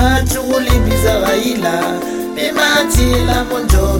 mathi kulibiza kayila imathi lamonjoba